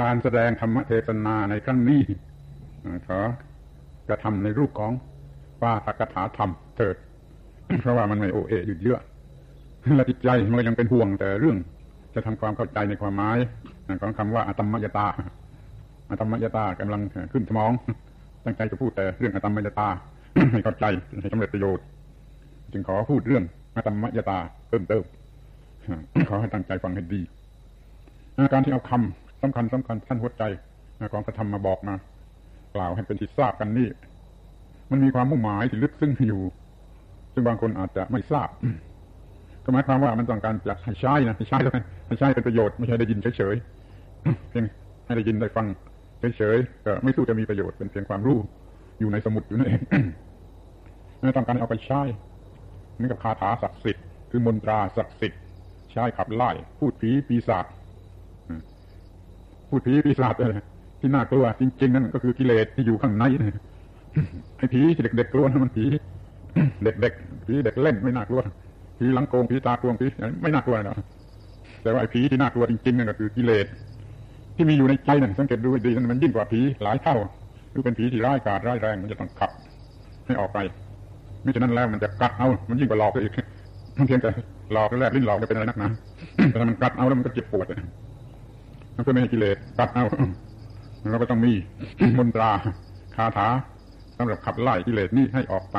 การแสดงธรรมเทศนาในครั้งนี้ขอกระทำในรูปของปาตกถาธรรมเถิด เพราะว่ามันไม่โอเออยู่เยอะและจิตใจมันยังเป็นห่วงแต่เรื่อง จะทำความเข้าใจในความหมายของคำว่าอตมยตาอตมยตากำลังขึ้นสมอง ตั้งใจจะพูดแต่เรื่องอตมยตาให้เข้าใจให้สำเร็จประโยชน์ จึงขอพูดเรื่องอตมมยตาเพิ่มเติมขอให้ตั้งใจฟังให้ดี การที่เอาคำ สำคัญสำคัญท่านหัวใจของพระธรรมมาบอกมากล่าวให้เป็นที่ทราบกันนี่ มันมีความมุ่งหมายที่ลึกซึ้งอยู่ ซึ่งบางคนอาจจะไม่ทราบก็หมายความว่ามันต้องการจะให้ใช้นะให้ใช้แล้วให้ใช้เป็นประโยชน์ไม่ใช่ได้ยินเฉยๆเพียงให้ได้ยินได้ฟังเฉยๆก็ไม่สู้จะมีประโยชน์เป็นเพียงความรู้อยู่ในสมุดอยู่นั่นเองต้องการเอาไปใช้นี่กับคาถาศักดิ์สิทธิ์คือมนตราศักดิ์สิทธิ์ใช้ขับไล่พูดผีปีศาจ พูดผีปีศาจอะไรที่น่ากลัวจริง ๆ นั่นก็คือกิเลสที่อยู่ข้างในไอ้ผีที่เด็กๆกลัวนั่นมันผีเด็กๆผีเด็กเล่นไม่น่ากลัวผีหลังโกงผีตากลวงผีไม่น่ากลัวนะแต่ว่าไอ้ผีที่น่ากลัวจริงๆนั่นก็คือกิเลสที่มีอยู่ในใจนั่นสังเกตดูดีมันยิ่งกว่าผีหลายเท่าหรือเป็นผีที่ร้ายกาจร้ายแรงมันจะต้องขับให้ออกไปมิฉะนั้นแล้วมันจะกัดเอา มันยิ่งกว่าหลอกอีกมันเพียงแต่หลอกแรกลิ้นหลอกจะเป็นอะไรนักหนาแต่มันกัดเอาแล้วมันก็เจ็บปวด มันก็ไม่ให้กิเลสกัดเอาเราก็ต้องมีมนตราคาถาสำหรับขับไล่กิเลสนี่ให้ออกไป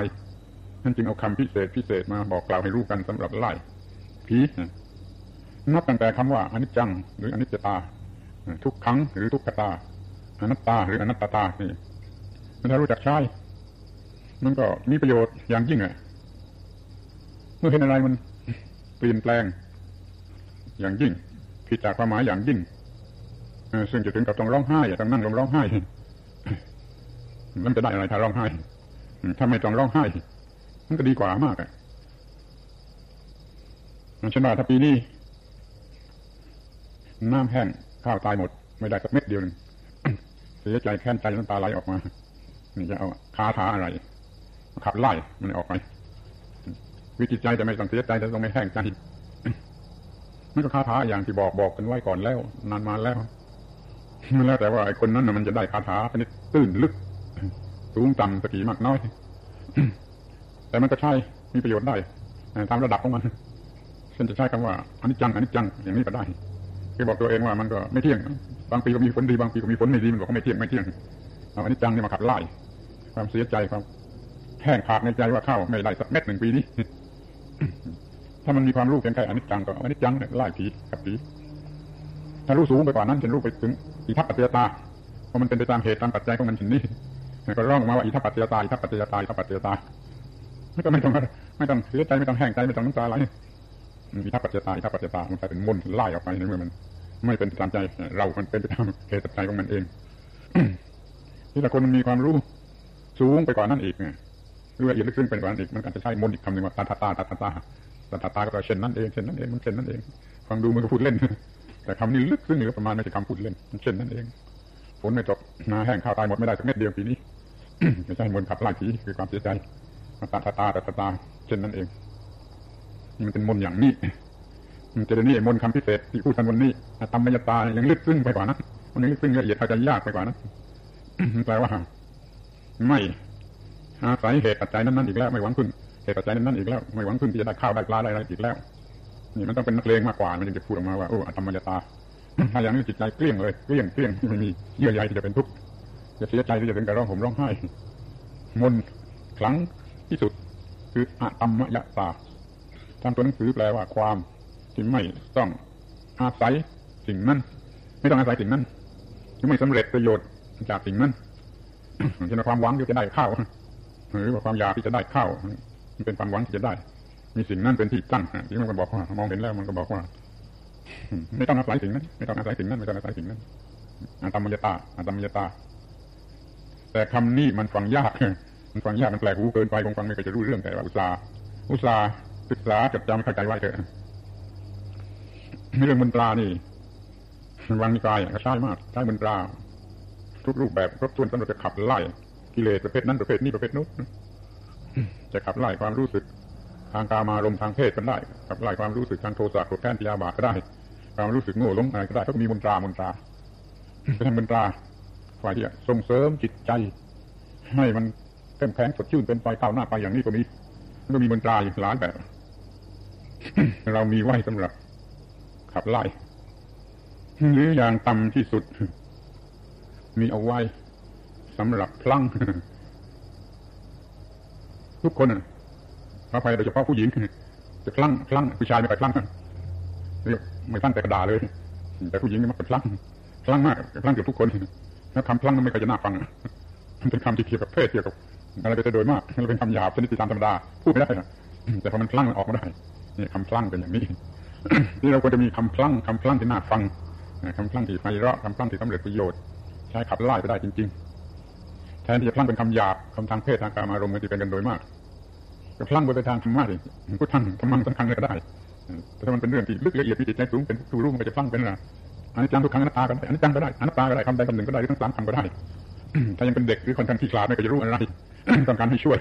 นั่นจึงเอาคำพิเศษพิเศษมาบอกกล่าวให้รู้กันสำหรับไล่ผีนับตั้งแต่คำว่าอนิจจัง หรืออนิจจตา ทุกครั้งหรือทุกขตาอนัตตาหรืออนัตตานี่ถ้ารู้จักใช้มันก็มีประโยชน์อย่างยิ่งอะเมื่อเห็นอะไรมันเปลี่ยนแปลง อย่างยิ่งผิดจากความหมายอย่างยิ่ง ซึ่งจะถึงกับต้องร้องไห้ต้องนั่งลงร้องไห้มันจะได้อะไรถ้าร้องไห้ถ้าไม่ต้องร้องไห้มันก็ดีกว่ามากอะฉันว่าถ้าปีนี้น้ำแห้งข้าวตายหมด ไม่ได้สักเม็ดเดียวหนึ่งเสียใจแค้นใจน้ำตาไหลออกมานี่จะเอาคาถาอะไร ขับไล่มันออกไปวิจิตใจจะไม่ต้องเสียใจจะต้องไม่แห้งใจมันก็คาถาอย่างที่บอกบอกกันไว้ก่อนแล้ว นานมาแล้ว มันแล้วแต่ว่าไอ้คนนั้นมันจะได้คาถาชนิดตื้นลึก สูงต่ำสกีมากน้อย แต่มันก็ใช่มีประโยชน์ได้ตามระดับของมันเช่นจะใช้คำว่าอันิจจังอันิจจังอย่างนี้ก็ได้คือบอกตัวเองว่ามันก็ไม่เที่ยง บางปีก็มีฝนดีบางปีก็มีฝนไม่ดีมันบอกไม่เที่ยงไม่เที่ยงเอาอนิจจังนี่มาขับไล่ความเสียใจความแห้งขาดในใจว่าเข้าไม่ได้สักเม็ดหนึ่งปีนี้ถ้ามันมีความรู้เพียงแค่อนิจจังก็อนิจจังไล่ผีกับผีถ้ารู้สูงไปกว่านั้นจะรู้ไปถึง อิทัปปัจจยตาเพราะมันเป็นไปตามเหตุตามปัจจัยของมันสิ่งนี้ก็ร้องออกมาว่าอิทัปปัจจยตาอิทัปปัจจยตาอิทัปปัจจยตาไม่ต้องไม่ต้องไม่ต้องเสียใจไม่ต้องแห้งใจไม่ต้องน้ำตาไหลอิทัปปัจจยตาอิทัปปัจจยตามันกลายเป็นมนไล่ออกไปในเมื่อมัน ไม่เป็นตามใจเรา มันเป็นไปตามเหตุปัจจัยของมันเองที่และคนมันมีความรู้สูงไปกว่านั้นอีกเนี่ยเรื่องอีกลึกซึ้งไปกว่านั้นอีกมันอาจจะใช้มนอีกคำหนึ่งว่าตาตาตาตาตาตาตาก็เช่นนั้นเองเช่นนั้นเองมันเช่นนั้นเองฟังดูมันก็พูดเล่น แต่คำนี้ลึกซึ้งเหลือประมาณไม่ใช่คำพูดเล่นเช่นนั้นเองฝนไม่ตกนาแห้งข้าวตายหมดไม่ได้สักเม็ดเดียวปีนี้ไม่ใช่มนขับไล่ผีคือความเสียใจตาตาตาตาตาเช่นนั้นเอง มันเป็นมนอย่างนี้มันจะได้นี่มนคำพิเศษที่พูดกันวันนี้ตามมยตายังลึกซึ้งไปกว่านั้นมันยังลึกซึ้งละเอียดอาจจยากไปกว่านั้นแปลว่า ไม่อาศัยเหตุปัจจัยนั้นๆอีกแล้วไม่หวังพึ่งเหตุปัจจัยนั้นๆอีกแล้วไม่หวังพึ่งที่จะได้ข้าวได้ปลาได้อะไรอีกแล้ว นี่มันต้องเป็นนักเลงมากกว่ามันจึงจะพูดออกมาว่าโอ้ธรรมยตาถ้าอย่างนี้จิตใจเกลี้ยงเลยเกลี้ยงเกลี้ยงไม่มีเยื่อใยที่จะเป็นทุกข์จะเสียใจที่จะเป็นการร้องห่มร้องไห้ มนครั้งที่สุด คืออะธรรมยตาทำตัวหนังสือแปลว่าความที่ไม่ต้องอาศัยสิ่งนั้นไม่ต้องอาศัยสิ่งนั้นที่ไม่สำเร็จประโยชน์จากสิ่งนั้นเช่นความหวังที่จะได้ข้าวหรือว่าความอยากที่จะได้ข้าวมันเป็นความหวังที่จะได้ มีสิ่งนั้นเป็นที่ตั้งที่มันก็บอกว่า มองเห็นแล้วมันก็บอกว่า ไม่ต้องอาศัยสิ่งนั้น ไม่ต้องอาศัยสิ่งนั้น ไม่ต้องอาศัยสิ่งนั้นอัตมยตาอัตมยตา แต่คำนี้มันฟังยาก มันฟังยาก มันแปลกหูเกินไปคงฟังไม่เคยจะรู้เรื่องแต่ว่าอุตสาอุตสาศึกษาจดจำเข้าใจไว้เถอะเรื่องมนตรานี่วังนิกายก็ใช้มากใช้มนตรา ทุกรูปแบบครบถ้วนสำหรับจะขับไล่กิเลสประเภทนั้นประเภทนี้ประเภทนู้นจะขับไล่ความรู้สึก ทางกามารมทางเพศก็ได้ขับไล่ความรู้สึกทางโทสะโกรธแค้นพยาบาทก็ได้ ความรู้สึกโง่หลงอะไรก็ได้ก็มีมนตรามนตราเป็นบรรดาฝ่ายที่ส่งเสริมจิตใจ ให้มันเข้มแข็งสดชื่นเป็นไปก้าวหน้าไปอย่างนี้ก็มีก็มีบรรดาอยู่หลายแบบ เรามีไว้สำหรับ ขับไล่หรืออย่างต่ำที่สุด มีเอาไว้สำหรับพลังทุกคน พระภัยโดยเฉพาะผู้หญิงจะคลั่งคลั่งผู้ชายไม่ไปคลั่งเรียกไม่คลั่งแต่กระดาเลย แต่ผู้หญิงมันเป็นคลั่งคลั่งมากคลั่งเกือบทุกคนแล้วคำคลั่งนั้นไม่เคยจะน่าฟังมันเป็นคำที่เกี่ยวกับเพศเกี่ยวกับอะไรไปโดยมากมันเป็นคำหยาบชนิดที่ตามธรรมดาพูดไม่ได้แต่พอมันคลั่งมันออกมาได้นี่คำคลั่งเป็นอย่างนี้นี่เราควรจะมีคำคลั่งคำคลั่งที่น่าฟังคำคลั่งที่ไพเราะคำคลั่งที่สำเร็จประโยชน์ใช้ขับไล่ไปได้จริง ๆ แทนที่จะคลั่งเป็นคำหยาบคำทางเพศทางการอารมณ์ที่เป็นกันโดยมาก ก็พลั่งไปทางธรรมะดิพุทธังธรรมังสังฆังก็ได้แต่ถ้ามันเป็นเรื่องที่ลึกละเอียดมีจิตใจสูงเป็นผู้รู้มันก็จะพลั่งเป็นอะไรอันนี้จังทุกครั้งอนัตตาก็ได้อันนี้จังก็ได้อนัตตาก็ได้คำใดคำหนึ่งก็ได้หรือทั้งสามคำก็ได้ ถ้ายังเป็นเด็กหรือคนทางที่ขลาดไม่ก็จะรู้อะไรต้องการให้ช่วย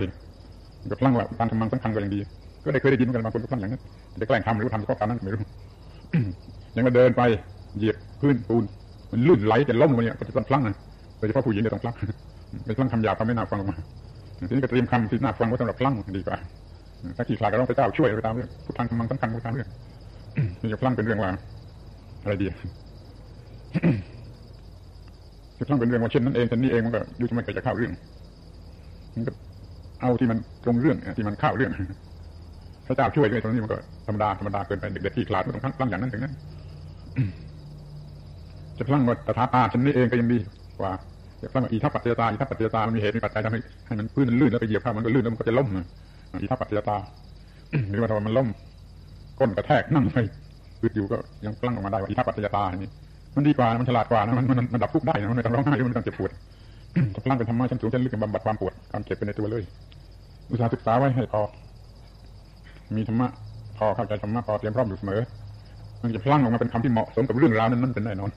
ก็พลั่งว่าการทำมังสังฆังก็ยังดี ก็ได้เคยได้ยินกันบางคนก็พลั่งอย่างนั้นจะแกล้งทำหรือทำเฉพาะการนั้นไม่รู้ยังมาเดินไปเหยียบพื้นปูนมันลื่นไหลจะล้มลงเนี่ยก็จะต้องพลั่งนะโดยเฉพาะผู้หญิงเนี่ยต้องพลั่งไปพลั่งคำหยาบทำให้น่าฟังออกมา ทีนี้ก็เตรียมคำที่น่าฟังไว้สำหรับพลั่งดีกว่าถ้าขี้ขลาดก็ต้องไปเจ้าช่วยไปตามเรื่องพุทธังธรรมังสังฆังไปตามเรื่องนี่จะพลั่งเป็นเรื่องว่าอะไรดีจะพลั่งเป็นเรื่องว่าเช่นนั้นเองเช่นนี้เองมันก็ดูจะไม่เคยจะเข้าเรื่องมันก็เอาที่มันตรงเรื่องที่มันเข้าเรื่องพระเจ้าช่วยด้วยตรงนี้มันก็ธรรมดาธรรมดาเกินไปเด็กๆที่ขลาดไม่ต้องพลั่งอย่างนั้นถึงนั้นจะพลั่งว่าตถาตาฉันนี้เองก็ยังดีกว่า จะพลั่งอีทัปปัจจตาอีทัปปัจจตามันมีเหตุมีปัจจัยทำให้ให้มันพื้นมันลื่นแล้วไปเหยียบข้ามันก็ลื่นแล้วมันก็จะล้มอีทัปปัจจตาหรือว่าถ้ามันล้มก้นกระแทกนั่งไปอึดอยู่ก็ยังพลั่งออกมาได้ว่าอีทัปปัจจตาอย่างนี้มันดีกว่ามันฉลาดกว่านะมันมันมันดับทุกข์ได้นะมันไม่ต้องร้องไห้มันไม่ต้องเจ็บปวดจะพลั่งเป็นธรรมะชั้นสูงชั้นลึกบำบัดความปวดความเจ็บเป็นในตัวเลยอุตสาห์ศึกษาไว้ให้พอมีธรรมะพอเข้าใจธรรมะพอเตรียมพร้อมอยู่เสมอ มันจะพลั่งออกมาเป็นคำที่เหมาะสมกับเรื่องราวนั้นนั่นเป็นแน่นอน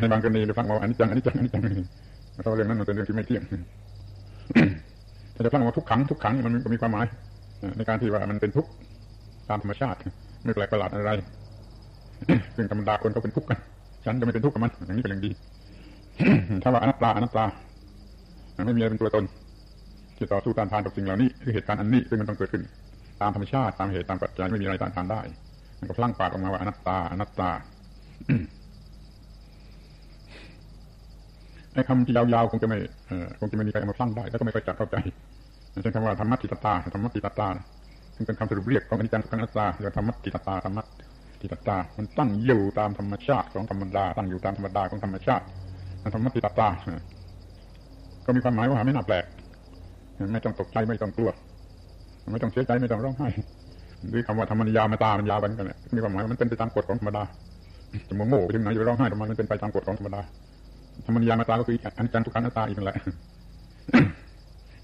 ในบางกรณีไปพลั่งมาอันนี้จังอันนี้จังอันนี้จัง เพราะเรื่องนั้นมันเป็นเรื่องที่ไม่เที่ยงถ้าจะพลั่งมาทุกขังทุกขังมันมีความหมายในการที่ว่ามันเป็นทุกข์ตามธรรมชาติ ไม่แปลกประหลาดอะไรซึ่งธรรมดาคนเขาเป็นทุกข์กัน ฉันจะไม่เป็นทุกข์กับมันอย่างนี้เป็นอย่างดี ถ้าว่าอนัตตาอนัตตาไม่มีอะไรเป็นตัวตนที่ต่อสู้ต้านทานกับสิ่งเหล่านี้คือเหตุการณ์อันนี้ซึ่งมันต้องเกิดขึ้น ตามธรรมชาติตามเหตุตามปัจจัยไม่มีอะไรต้านทานได้ มันก็พลั่งปากออกมาว่าอนัตตาอนัตตา ไอ้คำที่ยาวๆคงจะไม่คงจะไม่มีใครเอามาพลั่งได้ แล้วก็ไม่ค่อยจับเข้าใจเช่นคำว่าธรรมะติตตาธรรมะติตตาซึ่งเป็นคำสรุปเรียกของอนิจจังทุกขังอนัตตาเรียกธรรมะติตตาธรรมะติตตา มันตั้งอยู่ตามธรรมชาติของธรรมดา ตั้งอยู่ตามธรรมดาของธรรมชาติธรรมะติตตาก็มีความหมายว่าไม่น่าแปลกไม่ต้องตกใจไม่ต้องกลัว ไม่ต้องเสียใจไม่ต้องร้องไห้หรือคำว่าธรรมนิยามตามันยาวไปกันเนี่ยมีความหมายมันเป็นไปตามกฎของธรรมดาจะโมโง่ไปถึงไหนจะร้องไห้ทำไมมันเป็นไปตามกฎของธรรมดา ธรรมนิยามตาก็คืออันจังทุกขังอนัตตาอีกนั่นแหละ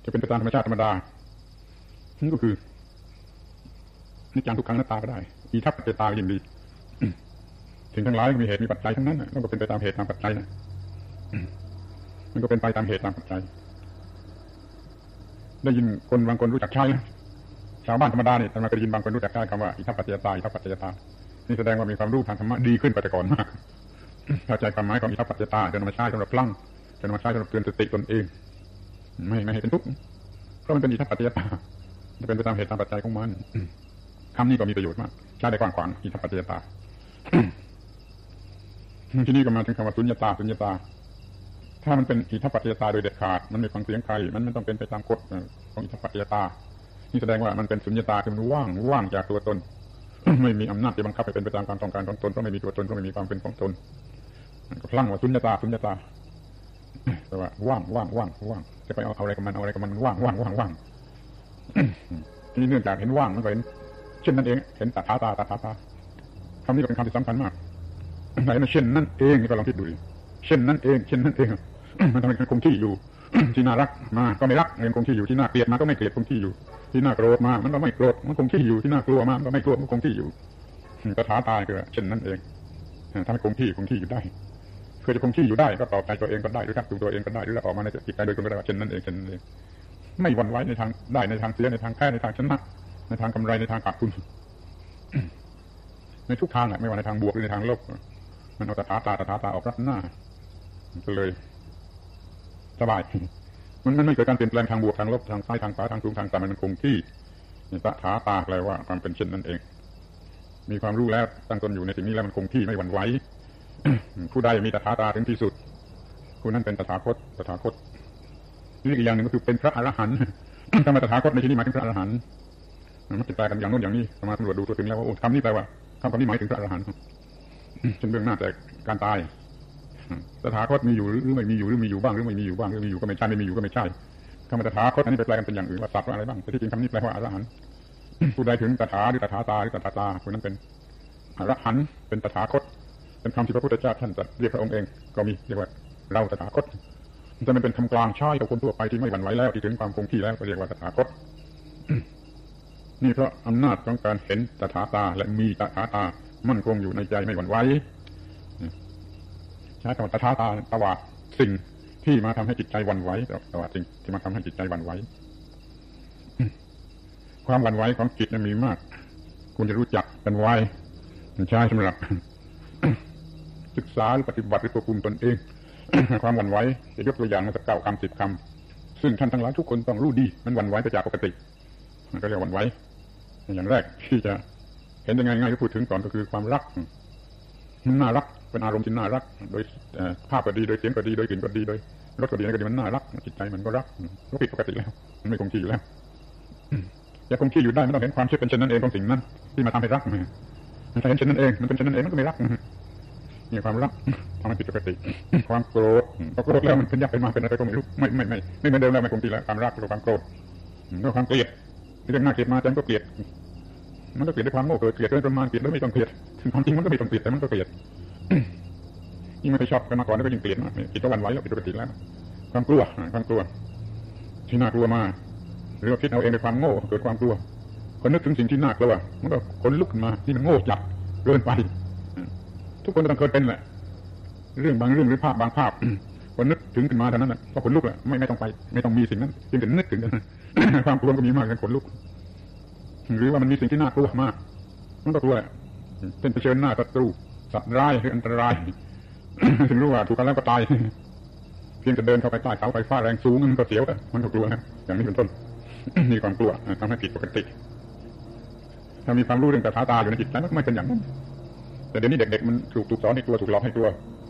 จะเป็นไปตามธรรมชาติธรรมดานี่ก็คืออนิจจังทุกขังอนัตตาก็ได้อีทัพปัจจตายิ่งดีสิ่งทั้งหลายมีเหตุมีปัจจัยทั้งนั้นมันก็เป็นไปตามเหตุตามปัจจัยนะมันก็เป็นไปตามเหตุตามปัจจัย ได้ยินคนบางคนรู้จักใช้ชาวบ้านธรรมดาเนี่ยแต่มาเคยยินบางคนรู้จักใช้คำว่าอิทัปปัจจยตาอิทัปปัจจยตานี่แสดงว่ามีความรู้ทางธรรมะดีขึ้นกว่าแต่ก่อนมาก เข้าใจความหมายของอิทัปปัจจยตาจะนำมาใช้สำหรับพลังจะนำมาใช้สำหรับเตือนสติตนเอง ไม่ไม่ให้เป็นทุกข์เพราะมันเป็นอิทัปปัจจยตาจะเป็นไปตามเหตุตามปัจจัยของมันคำนี้ก็มีประโยชน์มากใช้ได้กว้างขวางอิทัปปัจจยตาที่นี่ก็มาถึงคำว่าสุญญตาสุญญตา ถ้ามันเป็นอิทธิปัจจยตาโดยเด็ดขาด มันไม่ฟังเสียงใครมันไม่ต้องเป็นไปตามกฎของอิทธิปัจจยตานี่แสดงว่ามันเป็นสุญญตาคือมันว่างว่างจากตัวตน ไม่มีอำนาจที่บังคับให้เป็นไปตามความต้องการของตนเพราะไม่มีตัวตนเพราะไม่มีความเป็นของตน ก็พลังว่าสุญญตาสุญญตาแต่ว่าว่างว่างว่างว่างจะไปเอาอะไรกับมันเอาอะไรกับมันว่างว่างว่างว่างนี่เนื่องจากเห็นว่างมันก็เห็นเช่นนั้นเอง เห็นตาตาตาตาตาตาคำนี้เป็นคำที่สำคัญมากไหนนะเช่นนั่นเองนี่ก็ลองคิดดูดิเช่นนั้นเอง เช่นนั้นเอง มันทำให้คงที่อยู่ที่น่ารักมา ก็ไม่รักมันคงที่อยู่ที่น่าเกลียดมาก็ไม่เกลียดคงที่อยู่ ที่น่าโกรธมา มันก็ไม่โกรธมันคงที่อยู่ที่น่ากลัวมามันก็ไม่กลัวมันคงที่อยู่กระถาตายคือเช่นนั้นเองทำให้คงที่คงที่อยู่ได้ เพื่อจะคงที่อยู่ได้ก็ตอบใจตัวเองก็ได้หรือทักตัวตัวเองก็ได้หรือออกมาในจิตใจโดยตรงก็ได้ว่าเช่นนั้นเองเช่นนั้นเองไม่หวั่นไหวในทางได้ในทางเสียในทางแพ้ในทางชนะในทางกำไรในทางขาดทุนในทุกทางแหละไม่ว่าในทางบวกหรือในทางลบมันเอาตาตาตาตาออกรับหน้าก็เลยสบายมันมันไม่เกิดการเปลี่ยนแปลงทางบวกทางลบทางซ้ายทางขวาทางสูงทางต่ำมันคงที่ตถาตาแปลว่าความเป็นเช่นนั้นเอง มีความรู้แล้วตั้งตนอยู่ในสิ่งนี้แล้วมันคงที่ไม่หวั่นไหว ผู้ใดมีตถาตาถึงที่สุด ผู้นั้นเป็นตถาคตตถาคตนี่อีกอย่างหนึ่งก็คือเป็นพระอรหันต์คำว่าตถาคตในที่นี้หมายถึงพระอรหันต์มันติดแปลกันอย่างโน้นอย่างนี้มาตำรวจดูตัวถึงแล้วว่าโอ้คำนี้แปลว่าคำคำนี้หมายถึงพระอรหันต์เช่นเบื้องหน้าแต่การตายตถาคตมีอยู่หรือไม่มีอยู่หรือมีอยู่บ้างหรือไม่มีอยู่บ้างหรือมีอยู่ก็ไม่ใช่ไม่มีอยู่ก็ไม่ใช่คำว่าตถาคตอันนี้ไปแปลกันเป็นอย่างอื่นว่าสัตว์ว่าอะไรบ้างแต่ที่จริงคำนี้แปลว่าอรหันต์ผู้ใดถึงตถาหรือตถาตาหรือตถาตาคนนั้นเป็นอรหันต์เป็นตถาคต เป็นคำที่พระพุทธเจ้าท่านจะเรียกพระองค์เองก็มีเรียกว่าเราตถาคตจะไม่เป็นคำกลางใช้กับคนทั่วไปที่ไม่หวั่นไหวแล้วที่ถึงความคงที่แล้วก็เรียกว่าตถาคตนี่เพราะอำนาจของการเห็นตถาตาและมีตถาตา มั่นคงอยู่ในใจไม่หวั่นไหวใช้คำว่าตถาตาตวาสิ่งที่มาทำให้จิตใจหวั่นไหวตวาสิ่งที่มาทำให้จิตใจหวั่นไหวความหวั่นไหวของจิตมีมาก คุณจะรู้จักกันไว้ใช้สำหรับ ศึกษาหรือปฏิบัติหรือควบคุมตนเอง ความหวั่นไหวจะยกตัวอย่างมาสักเก้าคำสิบคำซึ่งท่านทั้งหลายทุกคนต้องรู้ดี มันหวั่นไหวไปจากปกติ มันก็เรียกหวั่นไหวอย่างแรกที่จะเห็นยังไงง่ายก็พูดถึงก่อนก็คือความรักมันน่ารักเป็นอารมณ์ที่น่ารัก โดยภาพก็ดีโดยเสียงก็ดีโดยกลิ่นก็ดีโดยรสก็ดีก็ดีมันน่ารักจิตใจมันก็รักก็ผิดปกติแล้วมันไม่คงที่อยู่แล้วจะคงที่อยู่ได้ไม่ต้องเห็นความเชื่อเป็นเช่นนั้นเองของสิ่งนั้นที่มาทำให้รักมันเห็นเช่นนั้นเองมันเป็นเช่นนั้นเองมันก็ไม่รัก มีความรักทำให้ผิดปกติ ความโกรธพอโกรธแล้วมันเป็นยักษ์เป็นมาเป็นอะไรก็ไม่รู้ไม่ไม่ไม่ไม่เหมือนเดิมแล้วไม่คงที่แล้วความรักกับความโกรธด้วยความเกลียดเรื่องน่าเกลียดมาแต่ก็เกลียด มันก็เกลียดด้วยความโง่เกิดเกลียดด้วยประมาณเกลียดแล้วไม่ต้องเกลียดถึงความจริงมันก็ไม่ต้องเกลียดแต่มันก็เกลียดยิ่งไม่ไปชอบกันมาก่อนแล้วก็ยิ่งเกลียดมากจิตก็วันไหวแล้วผิดปกติแล้ว ความกลัวความกลัว ที่น่ากลัวมาหรือว่าคิดเอาเองในความโง่เกิดความกลัวคนนึกถึงสิ่งที่น่ากลัวมันก็คนลุกขึ้นมาที่มันโง่จัดเกินไป ทุกคนต้องเคยเป็นแหละเรื่องบางเรื่องหรือภาพบางภาพคนนึกถึงขึ้นมาเท่านั้นแหละก็คนลุกแหละไม่ไม่ต้องไป ไม่ต้องมีสิ่งนั้นเพียงแต่นึกถึงความกลัวก็มีมากกันคนลุก หรือว่ามันมีสิ่งที่น่ากลัวมาก มันก็กลัวเป็นเผชิญหน้าศัตรูสัตว์ร้ายหรืออันตรายถึงรู้ว่าถูกกันแล้วก็ตายเพียงแต่เดินเข้าไปใต้เสาไฟฟ้าแรงสูงมันก็เสียวมันก็กลัวนะอย่างนี้เป็นต้นมีความกลัวทำให้ผิดปกติ ถ้ามีความรู้เรื่องตาตาอยู่ในจิตใจมันไม่เป็นอย่างนั้น แต่เดี๋ยวนี้เด็กๆมันถูกถูกสอนให้กลัวถูกหลอกให้กลัว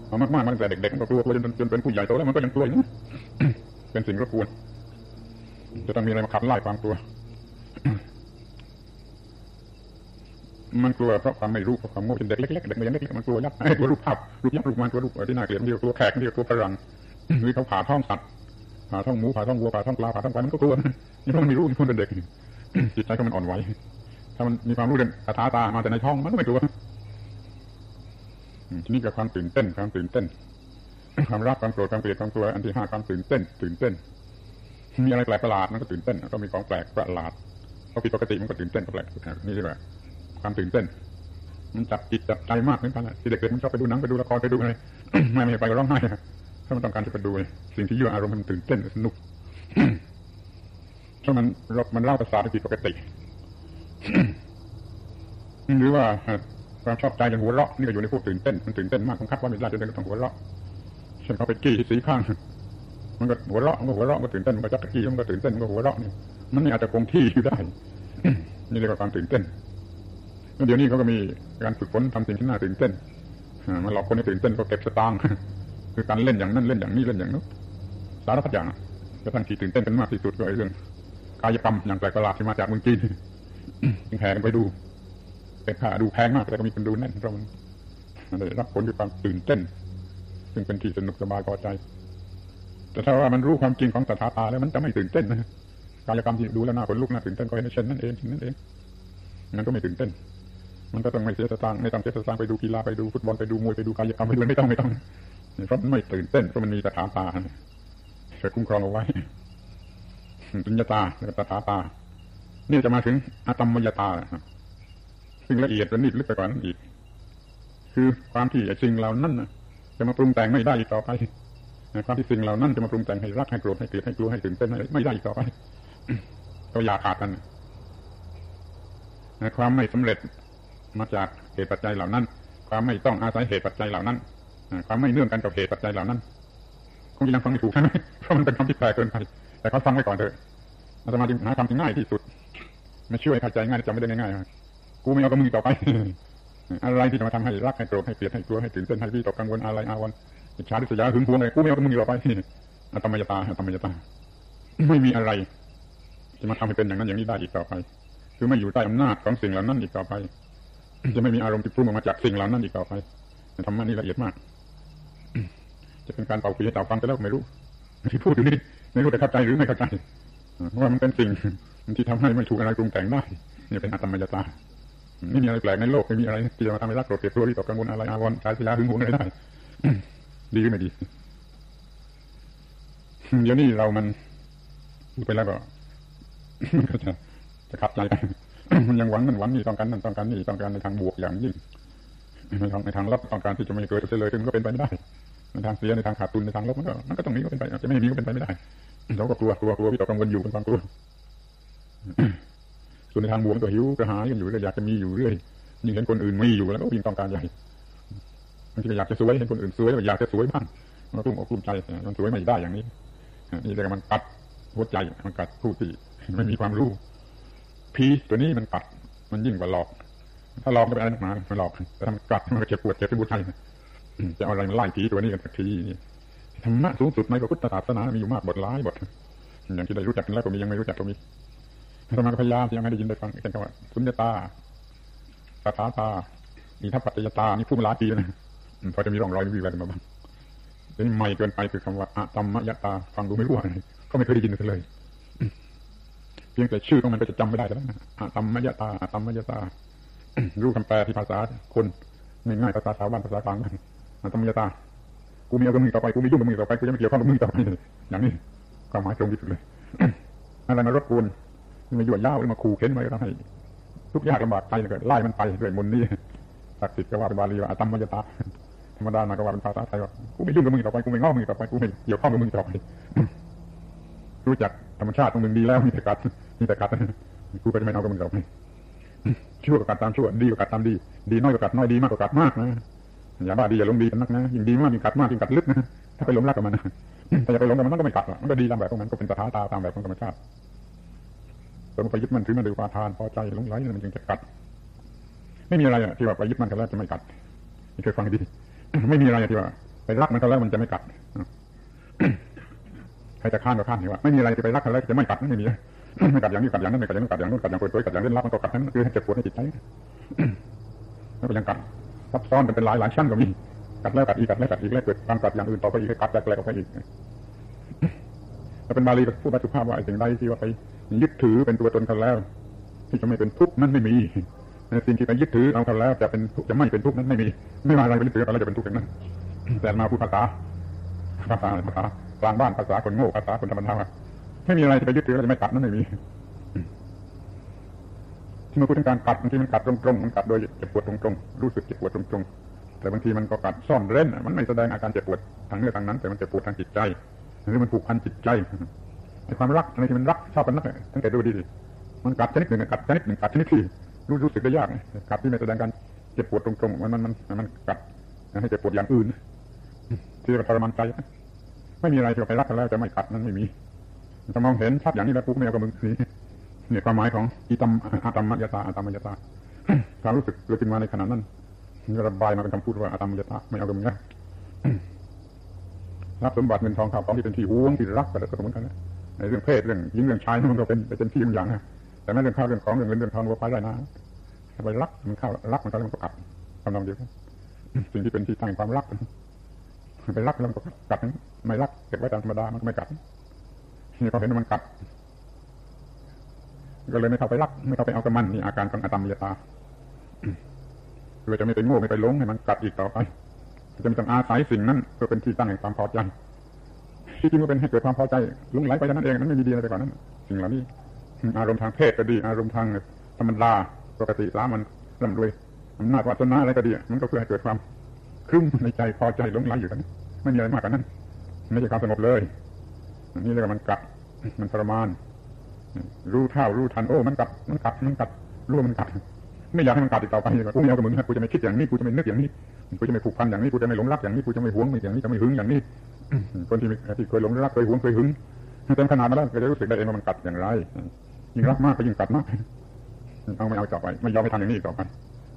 เอามากๆมันแต่เด็กๆมันก็กลัวกลัวจนจนเป็นผู้ใหญ่โตแล้วมันก็ยังกลัวอยู่เป็นสิ่งรบกวนจะต้องมีอะไรมาขับไล่ความกลัว มันกลัวเพราะความไม่รู้เพราะความโง่เป็นเด็กเล็กๆเด็กมันยังเล็กๆมันกลัวยักษ์กลัวรูปภาพรูปยักษ์รูปมันกลัวรูปที่น่าเกลียดมันเรียกตัวแขกมันเรียกตัวฝรั่งหรือเขาผ่าท้องสัตว์ผ่าท้องหมูผ่าท้องวัวผ่าท้องปลาผ่าท้องควายมันก็กลัวนี่เพราะมันไม่รู้มันเป็นเด็กจิตใจก็มันอ่อนไหวถ้ามันมีความรู้เรื่องคาถาตามาแต่ในท้องมันก็ไม่กลัว นี้กับความตื่นเต้นความตื่นเต้นความรักความโกรธความเกลียดความกลัวอันที่ห้าความตื่นเต้น ตื่นเต้น มีอะไรแปลกประหลาดมันก็ตื่นเต้นก็มีของแปลกประหลาดพอผิดปกติมันก็ตื่นเต้นก็แปลกนี่เรียกว่าความตื่นเต้น มันจับจิตจับใจมากเหมือนกันที่เด็กๆมันชอบไปดูหนังไปดูละครไปดูอะไรไม่ไม่ไปก็ร้องไห้ถ้ามันต้องการจะไปดูสิ่งที่ยั่วอารมณ์มันตื่นเต้นสนุกถ้ามันมันเล่าภาษาที่ผิดปกติหรือว่า ความชอบใจอย่างหัวเราะนี่ก็อยู่ในพวกตื่นเต้นมันตื่นเต้นมากบังคับว่าไม่ได้จนต้องหัวเราะเช่นเขาไปกี้ที่สีข้าง มันก็หัวเราะมันก็หัวเราะมันก็ตื่นเต้นมันก็จักกี้มันก็ตื่นเต้นมันก็หัวเราะนี่มันไม่อาจจะคงที่อยู่ได้ นี่เรียกว่าความตื่นเต้นแล้วเดี๋ยวนี้เขาก็มีการฝึกฝนทำสิ่งที่น่าตื่นเต้นมาหลอกคนให้ตื่นเต้นก็เก็บสตางค์คือการเล่นอย่างนั้นเล่นอย่างนี้เล่นอย่างนู้นสารพัดอย่างกระทั่งที่ตื่นเต้นกันมากที่สุดก็ไอ้เรื่องกายกรรมอย่างแปลกประหลาดที่มาจากเมืองจีนจึงแห่กันไปดู เป็นค่าดูแพงมากแต่ก็มีคนดูแน่นเพราะมันมันได้รับผลด้วยความตื่นเต้น ซึ่งเป็นที่สนุกสบายพอใจ แต่ถ้าว่ามันรู้ความจริงของสถาตาแล้วมันจะไม่ตื่นเต้นนะกายกรรมที่ดูแล้วน่าขนลุกน่าตื่นเต้นก็เห็นเช่นนั้นเองเช่นนั้นเองมันก็ไม่ตื่นเต้น มันก็ต้องไม่เสียสตางค์ไม่ต้องเสียสตางค์ไปดูกีฬาไปดูฟุตบอลไปดูมวยไปดูกายกรรมไปดูไม่ต้องไม่ต้องเพราะมันไม่ตื่นเต้นเพราะมันมีสถาตาช่วยคุ้มครองเอาไว้สุญญตาและสถาตานี่จะมาถึงอะตมมยตา ซึ่งละเอียดและนิดลึกไปกว่านั้นอีก คือความที่สิ่งเหล่านั้นจะมาปรุงแต่งไม่ได้อีกต่อไปความที่สิ่งเหล่านั้นจะมาปรุงแต่งให้รักให้โกรธให้เกลียดให้กลัวให้ตื่นเต้นไม่ได้อีกต่อไปก็อย่าขาดกันความไม่สำเร็จมาจากเหตุปัจจัยเหล่านั้น ความไม่ต้องอาศัยเหตุปัจจัยเหล่านั้นความไม่เนื่องกันกับเหตุปัจจัยเหล่านั้นคงยังฟังไม่ถูกใช่ไหมเพราะมันเป็นคำที่แปลเกินไปแต่เขาฟังไว้ก่อนเถอะอาตมาจึงหาคำที่ง่ายที่สุด ไม่ช่วยเข้าใจง่ายจำไม่ได้ง่ายๆ กูไม่เอากับมึงต่อไป อะไรที่จะมาทำให้รักให้โกรธให้เกลียดให้กลัวให้ตื่นเต้นให้วิตกกังวลอะไรอาวรณ์อิจฉาดิษยาหึงหวงอะไรกูไม่เอากับมึงต่อไปอาตมยตาอาตมยตา ไม่มีอะไรจะมาทำให้เป็นอย่างนั้นอย่างนี้ได้อีกต่อไป คือไม่อยู่ใต้อำนาจของสิ่งเหล่านั้นอีกต่อไป จะไม่มีอารมณ์ที่พุ่งออกมาจากสิ่งเหล่านั้นอีกต่อไปธรรมะนี่ละเอียดมาก จะเป็นการเป่าปีให้ต่าฟังไปแล้วไม่รู้ที่พูดอยู่นี่ไม่รู้จะเข้าใจหรือไม่เข้าใจเพราะว่ามันเป็นสิ่งที่ทำให้ไม่ถูกอะไรปรุงแต่งได้เนี่ยเป็นอาตมยตา ไม่มีอะไรแปลกในโลกไม่มีอะไรที่จะมาทำให้รักโกรธเกลียดกลัววิตกกังวลอะไรอาวรณ์ใจศิลาหึงหวงอะไรได้ดีหรือไม่ดีเดี๋ยวนี้เรามันไปแล้วก็จะจะขับใจมันยังหวังนั่นหวังนี่ต้องการนั่นต้องการนี่ต้องการในทางบวกอย่างยิ่งในทางในทางลบต้องการที่จะไม่เกิดเสียเลยซึ่งก็เป็นไปไม่ได้ในทางเสียในทางขาดทุนในทางลบมันก็มันก็ต้องมีก็เป็นไปจะไม่มีก็เป็นไปไม่ได้เราก็กลัวกลัวกลัววิตกกังวลอยู่เป็นความกลัว ส่วนในทางบวกก็หิวกระหายกันอยู่เลยอยากจะมีอยู่เรื่อยยิ่งเห็นคนอื่นมีอยู่แล้วก็ยิ่งต้องการใหญ่บางทีอยากจะสวยเห็นคนอื่นสวยอยากจะสวยบ้างมันก็ตุ้มอกตุ้มใจมันสวยไม่ได้อย่างนี้นี่เรียกมันกัดหัวใจมันกัดผู้ที่ไม่มีความรู้ผีตัวนี้มันกัด มันยิ่งกว่าหลอก ถ้าหลอกก็เป็นอะไรนักหนามันหลอกแต่ถ้ามันกัดมันก็เจ็บปวดเจ็บเป็นบุญไทยจะเอาอะไรมาไล่ผีตัวนี้กันสักทีธรรมะสูงสุดในพระพุทธศาสนามีอยู่มากบทร้ายบทอย่างที่ได้รู้จักกันแล้วก็มียังไม่รู้จักก็มี ธรรมะพยายามที่ยังไม่ได้ยินได้ฟังเป็นคำว่าสุญญตาสถาตามีทัพปัจจยตานี่พูดมาหลายปีแล้วนะพอจะมีร่องรอยวิแววมาบ้างแต่นี่ใหม่เกินไปคือคำว่าอะตัมมยตาฟังดูไม่รู้อะไรก็ไม่เคยได้ยินเลย เพียงแต่ชื่อของมันก็จะจำไม่ได้แล้วนะอะตัมมยตาอะตัมมยตารู้คำแปลที่ภาษาคนง่ายๆภาษาชาวบ้านภาษากลางกันอะตัมมยตากูมีเอากับมึงต่อไปกูไม่ยุ่งกับมึงต่อไปกูจะไม่เกี่ยวข้องกับมึงต่อไปอย่างนี้ความหมายตรงที่สุดเลยอะไรมารบกวน มายั่วย้าวมาขู่เข็นมาอะไรทุกยากลำบากใจเกิดไล่มันไปด้วยมนนี้ศักดิ์สิทธิ์ก็ว่าเป็นบาลีว่าอะตัมมยตาธรรมดามาก็ว่าเป็นภาษาไทยว่ากูไม่ยุ่งกับมึงต่อไปกูไม่ง้อมึงต่อไปกูไม่เกี่ยวข้องกับมึงต่อไปรู้จักธรรมชาติของมึงดีแล้วมีแต่กัดมีแต่กัดกูก็จะไม่เอากับมึงต่อไปชั่วกับกัดตามชั่วดีกับกัดตามดี ดีน้อยกับกัดน้อยดีมากกับกัดมากนะอย่าบ้าดีอย่าลงดีกันนักนะยิ่งดีมากยิ่งกัดมากยิ่งกัดลึกนะถ้าไปหลงรักกับมันแต่อย่าไปหลงกับมันมันก็ไม่กัดมันก็ดีตามแบบของมันก็เป็นสถาตาตามแบบของธรรมชาติ ส่วนไปยึดมันถือมันดูปาทานพอใจหลงไหลมันจึงจะกัด ไม่มีอะไรอะที่ว่าไปยึดมันกันแล้วจะไม่กัดเคยฟังดีไม่มีอะไรที่ว่า ไปรักมันกันแล้วมันจะไม่กัดใครจะข้านก็ข้านเห็นว่าไม่มีอะไรที่ไปรักกันแล้วจะไม่กัดไม่มีไม่กัดอย่างนี้กัดอย่างนั้นไม่กัดอย่างนั้นกัดอย่างนู้นกัดอย่างเปิดเผยกัดอย่างเล่นลับมันก็กัดนั้นคือให้เจ็บปวดให้จิตใจแล้วก็ยังกัดซับซ้อนเป็นหลายหลายชั้นก็มีกัดแล้วกัดอีกกัดแล้วกัดอีกแล้วเกิดการกัดอย่างอื่นต่อไปอีกกัดแปลกๆออกไปอีกแล้วเป็นบาลีพูดสุภาพว่าสิ่งใดที่ว่าไป ยึดถือเป็นตัวตนเขาแล้ว ที่จะไม่เป็นทุกข์นั้นไม่มีสิ่งที่ไปยึดถือเอาเขาแล้วจะเป็นจะไม่เป็นทุกข์นั้นไม่มี ไม่ว่าอะไรไปยึดถืออะไรจะเป็นทุกข์อย่างนั้น แต่มาพูดภาษาภาษาภาษากลางบ้านภาษาคนโง่ภาษาคนธรรมดาไม่มีอะไรที่ไปยึดถืออะไรจะไม่กัดนั้นไม่มีที่มาพูดถึงการกัดบางทีมันกัดตรงๆมันกัดโดยเจ็บปวดตรงๆรู้สึกเจ็บปวดตรงๆแต่บางทีมันก็กัดซ่อนเร้นมันไม่แสดงอาการเจ็บปวดทางเนื้อทางนั้น แต่มันเจ็บปวดทางจิตใจหรือมันผูกพันจิตใจ ความรักอะไรที่มันรักชอบกันนักสังเกตดูดีมันกัดชนิดหนึ่งกัดชนิดหนึ่งกัดชนิดที่รู้รู้สึกได้ยากกัดที่ไม่แสดงการเจ็บปวดตรงๆมันมันมันมันกัดให้เจ็บปวดอย่างอื่น ที่เราทรมานใจไม่มีอะไรที่ไปรักกันแล้วจะไม่กัดนั้นไม่มีถ้ามองเห็นชัดอย่างนี้แล้วปุ๊บไม่เอากับมึงนี่เนี่ยความหมายของอิตัมอาตัมมยตาอาตัมมยตาความรู้สึกเกิดขึ้นมาในขณะนั้นระบายมาเป็นคำพูดว่าอาตัมมยตาไม่เอากับมึงนะรับสมบัติเงินทองข้าวของที่เป็นที่หวงที่รักก็เหมือนกันนะ ในเรื่องเพศเรื่องหญิงเรื่องชายมันก็เป็นเป็นที่อย่างนะแต่ไม่เรื่องข้าวเรื่องของเรื่องเงินเรื่องทองวัวควายไรนะไปรักมันเข้ารักมันก็มันก็กัดกำลังเดียวสิ่งที่เป็นที่ตั้งความรักไปรักแล้วมันก็กัดไม่รักเก็บไว้ตามธรรมดามันก็ไม่กัดนี่พอเห็นมันกัด ก็เลยไม่เข้าไปรัก ไม่เข้าไปเอากับมันนี่อาการของอตมยตาเลยจะไม่ไปโง่ไม่ไปหลงให้มันกัดอีกต่อไปจะมีต้องอาศัยสิ่งนั้นเพื่อเป็นที่ตั้งแห่งความพอใจ ที่จริงมันเป็นให้เกิดความพอใจลุ่งไหลไปเท่านั้นเองนั้นไม่มีดีอะไรไปกว่านั้นสิ่งเหล่านี้อารมณ์ทางเพศก็ดี อารมณ์ทางธรรมดาปกติสามันร่ำรวยอำนาจวาสนาอะไรก็ดีมันก็เพื่อให้เกิดความครึ่มในใจพอใจหลงไหลอยู่กันไม่มีอะไรมากกว่านั้นไม่ใช่ความสงบเลยนี่เรียกว่ามันกัดมันทรมาน รู้เท่ารู้ทันโอ้มันกัดมันกัดมันกัดรู้มันกัดไม่อยากให้มันกัดอีกต่อไปกูไม่เอากับมึงกูจะไม่คิดอย่างนี้กูจะไม่นึกอย่างนี้ กูจะไม่ผูกพันอย่างนี้กูจะไม่หลงรักอย่างนี้กูจะไม่หวงอย่างนี้จะไม่หึงอย่างนี้คนที่ที่เคยหลงรักเคยหวงเคยหึงเต็มขนาดมาแล้วก็จะรู้สึกได้เองว่ามันกัดอย่างไรยิ่งรักมากก็ยิ่งกัดมากเอาไม่เอาต่อไป ไม่ยอมไปทำอย่างนี้ต่อไป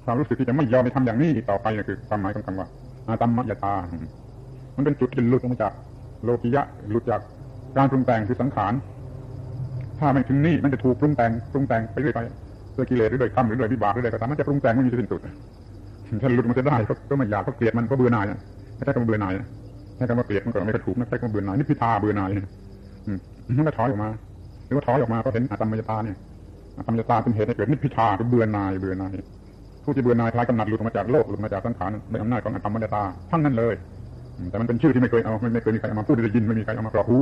ความรู้สึกที่จะไม่ยอมไปทำอย่างนี้ต่อไปนี่คือความหมายของคำว่าอาตัมมยตา มันเป็นจุดที่หลุดออกมาจาก โลกิยะหลุดจากการปรุงแต่งคือสังขารถ้าไม่ถึงนี่มันจะถูกปรุงแต่งปรุงแต่งไปเรื่อยไปด้วยกิเลสหรือด้วยกรรมหรือด้วยวิบากหรือด้วยกระทำมันจะปรุงแต่งไม่มีสิ้นสุด ถ้าหลุดมันจะได้ก็ไม่อยากก็เกลียดมันก็เบื่อหน่ายไม่ใช่คำเบื่อหน่ายใช้คำว่าเกลียดมันก็ไม่ถูกนะใช้คำเบื่อหน่ายนี่พิธาเบื่อหน่ายมันก็ถอยออกมา หรือว่าถอยออกมาก็เห็นอาตมยตาเนี่ยอาตมยตาเป็นเหตุให้เกิดนิพพิทาคือเบื่อหน่ายเบื่อหน่ายผู้ที่เบื่อหน่ายคลายกำหนัดหลุดมาจากโลกหลุดมาจากสังขารในอำนาจของอาตมยตาทั้งนั้นเลย แต่มันเป็นชื่อที่ไม่เคยเอาไม่เคยมีใครเอามาพูดได้ยินไม่มีใครเอามากรอกหู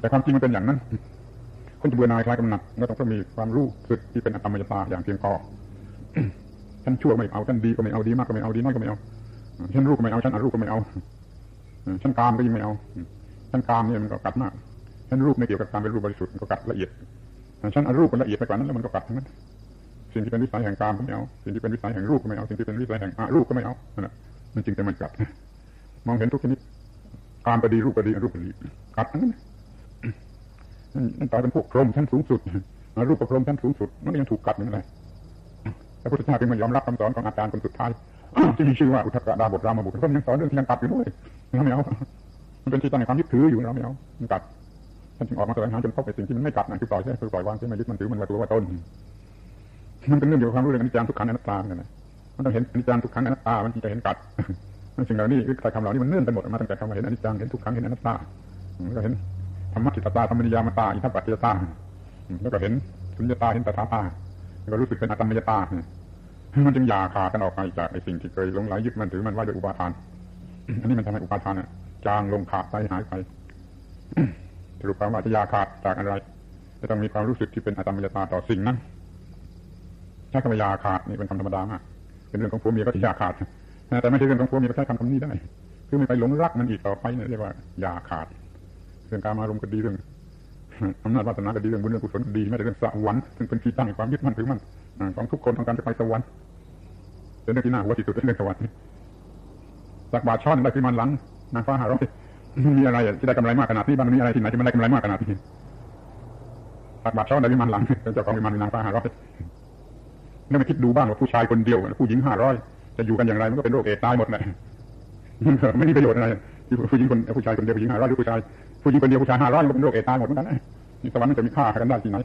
แต่ความจริงมันเป็นอย่างนั้นคนจะเบื่อหน่ายคลายกำหนัดก็ต้องมีความรู้สึกที่เป็นอาตมยตาอย่างเพียงพอ ฉันชั่วไม่เอาฉันดีก็ไม่เอาดีมากก็ไม่เอาดีน้อยก็ไม่เอาฉันรู้ก็ไม่เอาฉันอรู้ก็ไม่เอาฉันกามก็ยิ่งไม่เอาฉันกามเนี่ยมันก็กัดมากฉันรูปไม่เกี่ยวกับการเป็นรูปบริสุทธิ์ก็กัดละเอียดฉันอรูปมันละเอียดไปกว่านั้นแล้วมันก็กัดทั้งนั้นสิ่งที่เป็นวิสัยแห่งกามก็ไม่เอาสิ่งที่เป็นวิสัยแห่งรูปก็ไม่เอาสิ่งที่เป็นวิสัยแห่งอรูปก็ไม่เอานั่นแหละมันจึงจะมันกัดมองเห็นทุกชนิดกามก็ดีรูปก็ดีอรูปก็ดีกัดทั้งนั้นนั่นตายเป็นพวกพรหมชั้นสูงสุดรูปประพรหมชั้นสูงสุดมันยังถูกกัดเหมือนกันพ ระพุทธเจ้าจึงไม่ยอมรับคำสอนของอาจารย์คนสุดท้ายที่มีชื่อว่าอุทกดาบทรามบุตรก็ยังสอนเรื่องที่ยังกัดอยู่ด้วยเราไม่เอามันเป็นที่ตั้งความยึดถืออยู่เราไม่เอามันกัดท่านจึงออกมาแสดงหาจนพบไปสิ่งที่มันไม่กัดนั่นคือปล่อยใช่คือปล่อยวางใช่ไม่ยึดมันถือมันว่าตัวว่าตนมันเป็นเรื่องเดียวกับความรู้เรื่องอนิจจังทุกขังอนัตตาเนี่ยนะมันต้องเห็นอนิจจังทุกขังอนัตตา มันจึงจะเห็นกัดสิ่งเหล่านี้ใส่คำเหล่านี้มันเนื่องไปหมดมาตั้งแต่คำว่าเห็นอนิจจังเห็นทุกขังเห็นอนัตตาแล้วก็เห็นธรรมะจิตตาธรรมนิยามตาอิทัปปัจจตาแล้วก็เห็นสุญญตาเห็นตถาตาแล้วก็รู้สึกเป็นอัตมยตา มันจึงยาขาดกันออกไปจากไอ้สิ่งที่เคยหลงไหลยึดมันถือมันไว้ด้วยอุปาทาน อันนี้มันทำให้อุปาทานเนี่ยจางลงขาดไปหายไปสรุปความว่าจะยาขาดจากอะไรจะต้องมีความรู้สึกที่เป็นอัตมยตาต่อสิ่งนั้น ถ้าคำว่ายาขาดนี่เป็นคำธรรมดามากเป็นเรื่องของผัวเมียก็จะยาขาดแต่ไม่ใช่เรื่องของผัวเมียก็ใช้คำคำนี้ได้ คือไม่ไปหลงรักมันอีกต่อไปเนี่ยเรียกว่ายาขาด เรื่องการมารมก็ดีเรื่องอำนาจวาสนาก็ดีเรื่องบุญเรื่องกุศลก็ดีไม่แต่เรื่องสวรรค์ซึ่งเป็นที่ตั้งความยึดมั่นถือมั่น ของทุกคนต้องการจะไปสวรรค์เป็นเรื่องที่น่าหัวที่สุดเรื่องสวรรค์สักบาทช้อนได้พิมันหลังนางฟ้าหาร้อยมีอะไรที่ได้กำไรมากขนาดนี้บ้างมีอะไรที่ไหนที่มันได้กำไรมากขนาดนี้สักบาทช้อนได้พิมันหลังเป็นเจ้าของพิมันนางฟ้าหาร้อยแล้วมาคิดดูบ้างว่าผู้ชายคนเดียวผู้หญิงห้าร้อยจะอยู่กันอย่างไรมันก็เป็นโรคเอดตายหมดเลยไม่มีประโยชน์อะไรผู้หญิงคนผู้ชายคนเดียวผู้หญิงห้าร้อยหรือผู้ชายผู้หญิงคนเดียวผู้ชายห้าร้อยมันก็เป็นโรคเอดตายหมดเหมือนกันนี่สวรรค์มันจะมีค่ากันได้ที่ไหน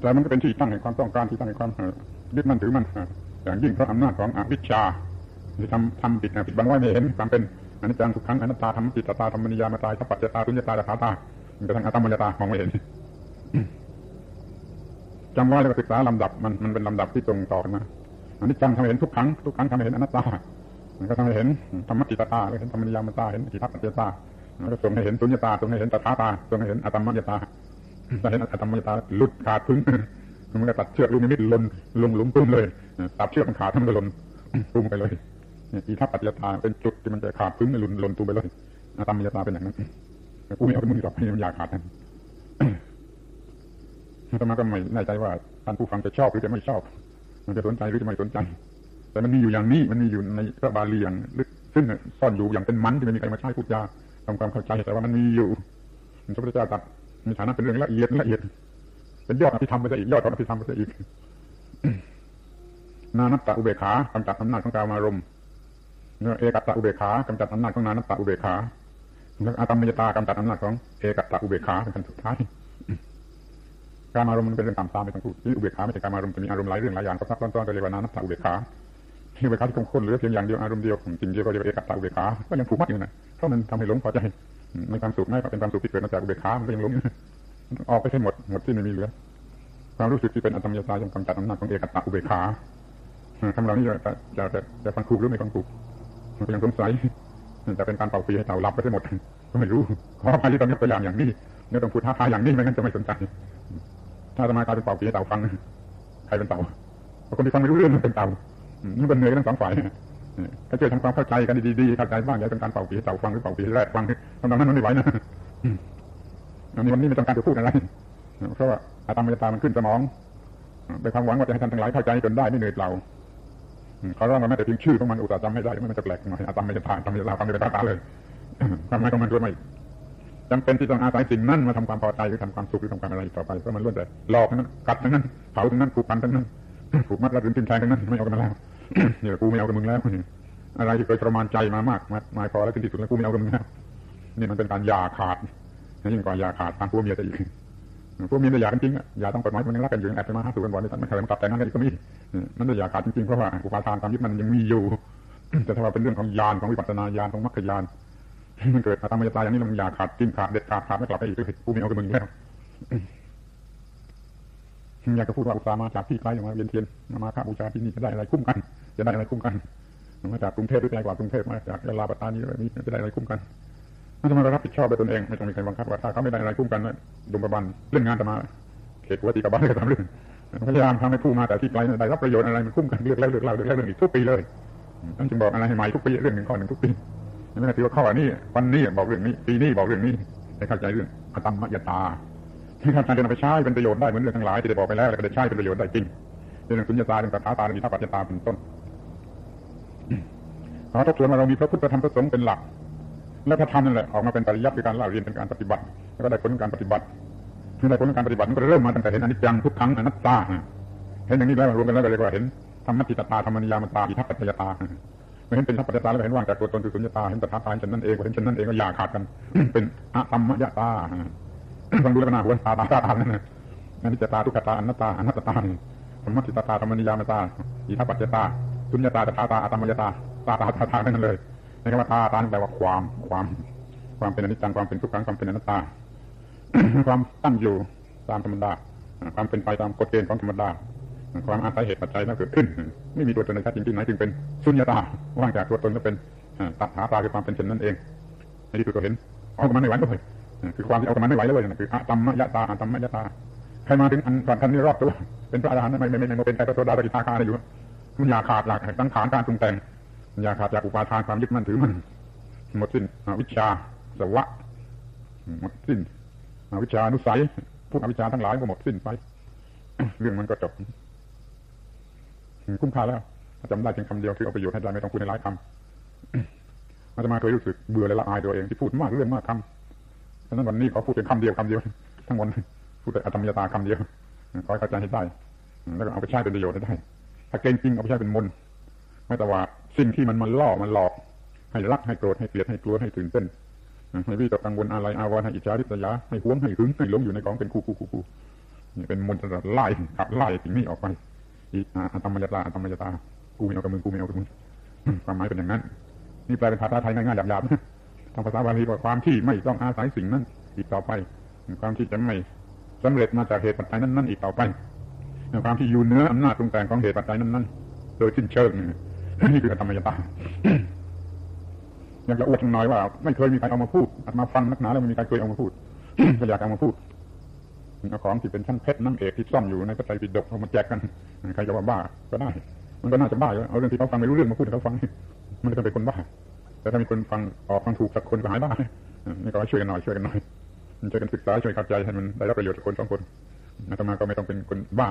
แต่มันก็เป็นที่ตั้งแห่งความต้องการที่ตั้งแห่งความยึดมั่นถือมั่นอย่างยิ่งเพราะอำนาจของอวิชชาที่ทำทำปิดปิดบังไว้ไม่เห็นความเป็นอนิจจังทุกครั้งอนัตตาธรรมจิตตาธรรมนิยามตาสัพพัจตาสุญญตาตถาตามันกระทั่งอัตมยตามองไม่เห็นจำไว้แล้วก็ศึกษาลำดับมันมันเป็นลำดับที่ตรงต่อกันมาอนิจจังทำให้เห็นทุกครั้งทุกครั้งทำให้เห็นอนัตตามันก็ทำให้เห็นธรรมจิตตาเห็นธรรมนิยามตาเห็นจิตตัจตาแล้วก็ส่งให้เห็นสุญญตาส่งให้เห็นตถาตาส่งให้เห็นอัตมยตา ถ้าเห็นอัตมยตาหลุดขาดพึ่งมันก็ตัดเชือกลูกนิมิตลนลงหลุมตุ้มเลยตัดเชือกมันขาดทั้งมันก็ลนตุ้มไปเลยอีทัพปัจจตาเป็นจุดที่มันจะขาดพึ่งหลุนลนตุ้มไปเลยอัตมยตาเป็นอย่างนั้นกูไม่เอาเป็นมือต่อไปมันอยากขาดนั่นธรรมะก็ไม่แน่ใจว่าท่านผู้ฟังจะชอบหรือจะไม่ชอบ มันจะสนใจหรือจะไม่สนใจ แต่มันมีอยู่อย่างนี้มันมีอยู่ในพระบาลีอย่างลึกซึ่งซ่อนอยู่อย่างเป็นมันที่ไม่มีใครมาใช้พูดยาทำความเข้าใจแต่ว่ามันมีอยู่พระพุทธเจ้าตัด มีฐานะเป็นเรื่องละเอียดละเอียด เป็นยอดอภิธรรมไปซะอีกยอดของอภิธรรมไปซะอีกนานัตตะอุเบขากำจัดอำนาจของกามารมณ์เอกัตตะอุเบขากำจัดอำนาจของนานัตตะอุเบขาแล้วอาตมยตากำจัดอำนาจของเอกัตตะอุเบขาเป็นขั้นสุดท้ายการอารมณ์มันเป็นเรื่องตามตามไปทั้งคู่ที่อุเบกขาไม่ใช่การอารมณ์จะมีอารมณ์หลายเรื่องหลายอย่างก็ซับซ้อนๆก็เรียกว่านานัตตะอุเบกขาที่อุเบกขาที่คงค้นเหลือเพียงอย่างเดียวอารมณ์เดียวจริงเดียวก็เรียกว่าเอกัตตะอุเบกขาก็ยังผูกมัดอยู่นะเพราะมันทำให้หลงพอใจ ในความสุขไม่ก็เป็นความสุขที่เกิดมาจากอุเบกขามันก็ยังหลงออกไปให้หมดหมดที่ไม่มีเหลือความรู้สึกที่เป็นอัตมยตายังกำจัดอำนาจของเอกตตะอุเบกขาคำเหล่านี้จะจะจะจะฟังถูกหรือไม่ฟังถูกมันก็ยังสงสัยแต่เป็นการเป่าปีให้เต่าหลับไปได้หมดก็ไม่รู้ขออภัยที่ต้องยกตัวอย่างอย่างนี้เนี่ยต้องพูดท้าทายอย่างนี้ไม่งั้นจะไม่สนใจถ้าจะมากลายเป็นเป่าปีให้เต่าฟังใครเป็นเต่าคนที่ฟังไม่รู้เรื่องมันเป็นเต่านี่เป็นเหนื่อยทั้งสองฝ่าย ถ้าเจอทำความเข้าใจกันดีๆเข้าใจบ้างอย่าเป็นการเป่าปีเต่าฟังหรือเป่าปีแรดฟังทำตรงนั้นมันไม่ไหวนะอันนี้วันนี้ไม่ต้องการจะพูดอะไรเพราะว่าอาตามมตามันขึ้นสมองโดยความหวังว่าจะให้ท่านทั้งหลายเข้าใจจนได้ไม่เหนื่อยเปล่าเขาร้องมาแม้แต่เพียงชื่อของมันอุตส่าห์จำไม่ได้มันจะแปลกหน่อยอาตามมตาอาตามมตาฟังเป็นตาตาเลยความหมายของมันคือไม่จำเป็นที่ต้องอาศัยสิ่งนั้นมาทำความพอใจหรือทำความสุขหรือทำความอะไรต่อไปเพราะมันล้วนแต่หลอกทั้งนั้นกัดทั้งนั้นเผาทั้งนั้นผูกพันทั้งนั้นผูกมัดรัดรึงทิ่มแทงทั้งนั้นไม่เอากันมาแล้ว เนี่ยกูไม่เอากับมึงแล้วอะไรที่เคยทรมานใจมามากมายพอแล้วถึงที่สุดแล้วกูไม่เอากับมึงแล้วนี่มันเป็นการยาขาดยิ่งกว่ายาขาดทางพวกเมียจะอีกพวกเมียจะอยากกันจริงอะอยากต้องกฎหมายมันยังรักกันอยู่แอบไปมาหาสู่กันบ่อยนี่มันเคยมันกลับแต่งงานกันอีกก็มีมันจะอยากขาดจริงๆเพราะว่าอุปาทานความยึดมันยังมีอยู่ แต่ถ้าว่าเป็นเรื่องของยานของวิปัสสนาญาณของมรรคญาณมันเกิดอาตมยตาอย่างนี้มันอยากขาดจริงขาดเด็ดขาดขาดไม่กลับไปอีกกูไม่เอากับมึงแล้ว อยากจะพูดว่าอุตสามาจากที่ไกลมาเรียนเทียนมาข้าบูชาที่นี่จะได้อะไรคุ้มกัน จะได้อะไรคุ้มกันมาจากกรุงเทพหรือไกลกว่ากรุงเทพมาจากยะลาปัตตานีอะไรนี้จะได้อะไรคุ้มกันถ้าจะมารับผิดชอบด้วยตนเองไม่ต้องมีใครบังคับว่าถ้าเขาไม่ได้อะไรคุ้มกันดุมประบันเล่นงานจะมาเขตวัติกบานก็ทำเรื่องพยายามทำให้ผู้มาแต่ที่ไกลได้รับประโยชน์อะไรมันคุ้มกันเลือกแล้วเลือกเล่าเลือกแล้วเลือกอีกทุกปีเลยท่นจึงบอกอะไรให้ใหม่ทุกปีเรื่องหนึ่งข้อหนึ่งทุกปีไม่ได้ถือว่าข้อนี้วันนี้บอกเรื่องนี้ปีนี้บอกเรื่องนี้ให้เข้าใจเรื่องอตมมยตา ที่ข้าจะนำไปใช้เป็นประโยชน์ได้เหมือนเรื่องทั้งหลายที่ได้บอกไปแล้วแล้วก็ได้ใช้เป็นประโยชน์ได้จริงเรื่องสุญญตาเรื่องตัทธาตาเรื่องทัปปัจจตาเป็นต้นเราทบทวนว่าเรามีพระพุทธธรรมพระสงฆ์เป็นหลัก แล้วพระธรรมนั่นแหละออกมาเป็นปริยัติคือการเล่าเรียนเป็นการปฏิบัติ แล้วก็ได้ผลการปฏิบัติเมื่อได้ผลการปฏิบัติมันก็เริ่มมาตั้งแต่เห็นอนิจจังทุกครั้งอนัตตาเห็นอย่างนี้แล้วรวมกันแล้วก็เรียกว่าเห็นธรรมติตตาธรรมนิยามตาอิทัปปัจจตาไม่เห็นเป็นทัพปัจจตาแล้วเห็นว่างจากตัวตนคือสุญญตาเห็นตัทธาตาเห็นนั่นเองเห็นฉันนั่นเองก็อย่าขาดกัน เป็นอะตัมมยตา ฟังดูแล้วก็น่าหัวตาตาตาตานั่นนะอนิจจตาทุกขตาอนัตตาอนัตตาธรรมติตตาธรรมนิยามตาอิทัปปัจจตาสุญญตาตาตาอะตัมยตาตาตาตาตานั่นเลยในคำว่าตาตาแปลว่าความความ ความเป็นอนิจจังความเป็นทุกขังความเป็นอนัตตา ความตั้งอยู่ตามธรรมดาความเป็นไปตามกฎเกณฑ์ของธรรมดาความอาศัยเหตุปัจจัยนั้นเกิดขึ้น ไม่มีตัวตนในแท้จริงที่ไหนจึงเป็นสุญญตาว่างจากตัวตนก็เป็นตัดหาตาคือความเป็นเช่นนั้นเองในที่สุดก็เห็นเอากับมันไม่ไหวเลย คือความที่เอากับมันไม่ไหวแล้วเลยนะคืออะตัมมยะตาอะตัมมยะตาใครมาถึงอันก่อนท่านนี้รอบตัวเป็นพระอรหันต์ไม่ไม่ไม่เป็นใครพระโสดาสกิทาคาอยู่มันอยาขาดหลักตั้งขานการปรุงแต่งอยาขาดจากอุปาทานความยึดมั่นถือมันหมดสิ้นวิชาสวะหมดสิ้นวิชานุสัยพวกอวิชาทั้งหลายก็หมดสิ้นไป เรื่องมันก็จบคุ้มค่าแล้วจำได้เพียงคำเดียวคือเอาประโยชน์ให้ได้ไม่ต้องพูดในหลายคำอาตมาเคยรู้สึกเบื่อและละอายตัวเองที่พูดมากเรื่องมากคำ ฉะนั้นวันนี้เขาพูดเป็นคำเดียวคำเดียว ทั้งวันพูดแต่อธรรมยตาคำเดียวขอให้เข้าใจให้ได้ แล้วก็เอาไปใช้เป็นประโยชน์ให้ได้ ถ้าเก่งจริงเอาไปใช้เป็นมนไม่แต่ว่าสิ่งที่มันมันล่อมันหลอก ให้รักให้โกรธให้เกลียดให้กลัวให้ตื่นเต้นให้วิตกกังวลอะไรอาวรณ์ให้อิจฉาริษยาให้หวงให้หึงให้หลงอยู่ในกองเป็นคู่คู่คู่คู่นี่เป็นมนต์สำหรับไล่ขับไล่สิ่งนี้ออกไปอีอาตมยตาอาตมยตากูไม่เอากับมึงกูไม่เอากับมึงความหมายเป็นอย่างนั้น นี่แปลเป็นภาษาไทยง่ายๆหยาบๆ ทางภาษาบาลีว่าความที่ไม่ต้องอาศัยสิ่งนั้น อีกต่อไป ความที่จะไม่สำเร็จมาจากเหตุปัจจัยนั้นๆอีกต่อไปความที่อยู่เนื้ออำนาจปรุงแต่งของเหตุปัจจัยนั้นๆโดยสิ้นเชิงนี่คือธรรมยตาอยากจะอวดหน่อยว่า ไม่เคยมีใครเอามาพูดมาฟังนักหนาแล้วไม่มีใครเคยเอามาพูดก็อยากเอามาพูดเอาของที่เป็นชั้นเพชรน้ำเอกที่ซ่อนอยู่ในพระไตรปิฎกเอามาแจกกันใครจะว่าบ้าก็ได้ มันก็น่าจะบ้าอยู่เอาเรื่องที่เขาฟังไม่รู้เรื่องมาพูดให้เขาฟังมันจะเป็นคนบ้า แต่ถ้ามีคนฟังออกฟังถูกสักคนก็หายบ้านี่ก็ช่วยกันหน่อยช่วยกันหน่อยช่วยกันศึกษาช่วยเข้าใจให้มันได้รับประโยชน์จากคนสองคนอาตมาก็ไม่ต้องเป็นคนบ้า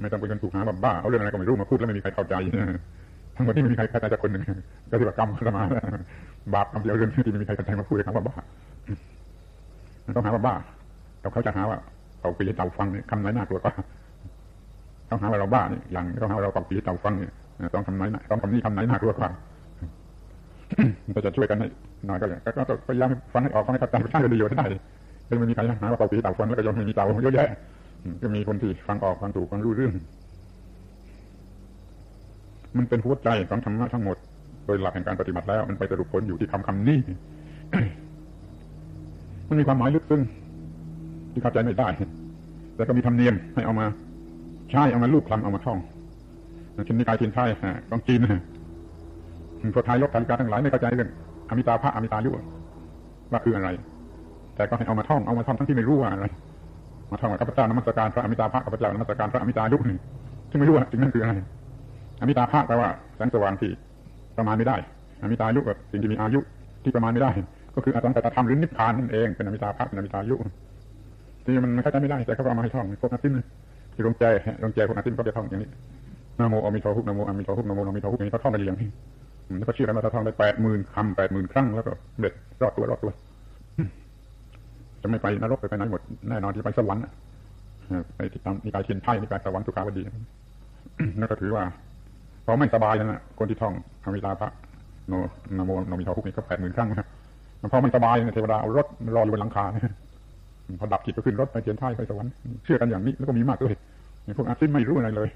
ไม่ต้องเป็นคนถูกหาว่าบ้าเอาเรื่องอะไรก็ไม่รู้มาพูดแล้วไม่มีใครเข้าใจทั้งหมดที่ไม่มีใครเข้าใจจากคนหนึ่งก็ที่ว่ากรรมอาตมาบาปกรรมเดียวเรื่องที่ไม่มีใครเข้าใจมาพูดเลยครับว่าบ้าต้องหาว่าบ้าแล้วเขาจะหาว่าเราปีเต่าฟังเนี่ยคำไหนน่ากลัวกว่าเขาหาว่าเราบ้าเนี่ยอย่างเขาหาว่าเราเป่าปีเต่าฟังเนี่ยต้องคำไหนต้องคำนี้คำไหนน่ากลัวกว่า เราจะช่วยกันให้หน่อยก็เลยก็พยายามฟังให้ออกฟังให้เข้าใจใช้ประโยชน์ได้คือมันมีใครหาว่าเป่าปีเต่าฟังแล้วก็ยังมีเต่าเยอะแยะก็มีคนที่ฟังออกฟังถูกฟังรู้เรื่อง มันเป็นหัวใจของธรรมะทั้งหมด โดยหลักแห่งการปฏิบัติแล้ว มันไปสรุปผลอยู่ที่คำคำนี้มันมีความหมายลึกซึ้งที่เข้าใจไม่ได้แต่ก็มีธรรมเนียมให้เอามาใช้เอามาลูกคลำเอามาท่องชินนิกายชินไทยของจีน พวกทายกทายิกาทั้งหลายไม่เข้าใจเรื่องอมิตาภะอมิตายุว่าคืออะไร แต่ก็ให้เอามาท่องเอามาท่องทั้งที่ไม่รู้ว่าอะไรมาท่องกับข้าพเจ้านมัสการพระอมิตาภะข้าพระเจ้านมัสการพระอมิตายุนี่ซึ่งไม่รู้ว่าสิ่งนั้นคืออะไรอมิตาภะแปลว่าแสงสว่างที่ประมาณไม่ได้ อมิตายุแบบสิ่งที่มีอายุที่ประมาณไม่ได้ ก็คืออสังขตธรรมหรือนิพพานนั่นเองเป็นอมิตาภะเป็นอมิตายุที่มันเข้าใจไม่ได้แต่เขาเอามาให้ท่องพวกอาซิ้มที่โรงเจโรงเจพวกอาซิ้มก็จะท่องอย่างนี้นโมอมิทอฮุกนโมอมิทอฮุกนโมอมิทอฮุกอย่างนี้เขาท่องกันอย่างนี้ แล้วก็เชื่อกันว่าถ้าท่องได้แปดหมื่นคำแปดหมื่นครั้งแล้วก็เด็ดรอดตัวรอดตัว จะไม่ไปนรกไปไปไหนหมดแน่นอนที่ไปสวรรค์ไปติดตามนิกายเทียนไพ่นิกายสวรรค์สุขาวดีนั่นก็ถือว่าพอไม่สบายนะคนที่ท่องอวิลาพระโนนโมโนมิทอพุกนี่ก็แปดหมื่นครั้งนะพอมันสบายเทวดาเอารถรออยู่บนหลังคาพอดับจิตก็ขึ้นรถไปเทียนไพ่ไปสวรรค์เชื่อกันอย่างนี้แล้วก็มีมากด้วยพวกอาซิมไม่รู้อะไรเลย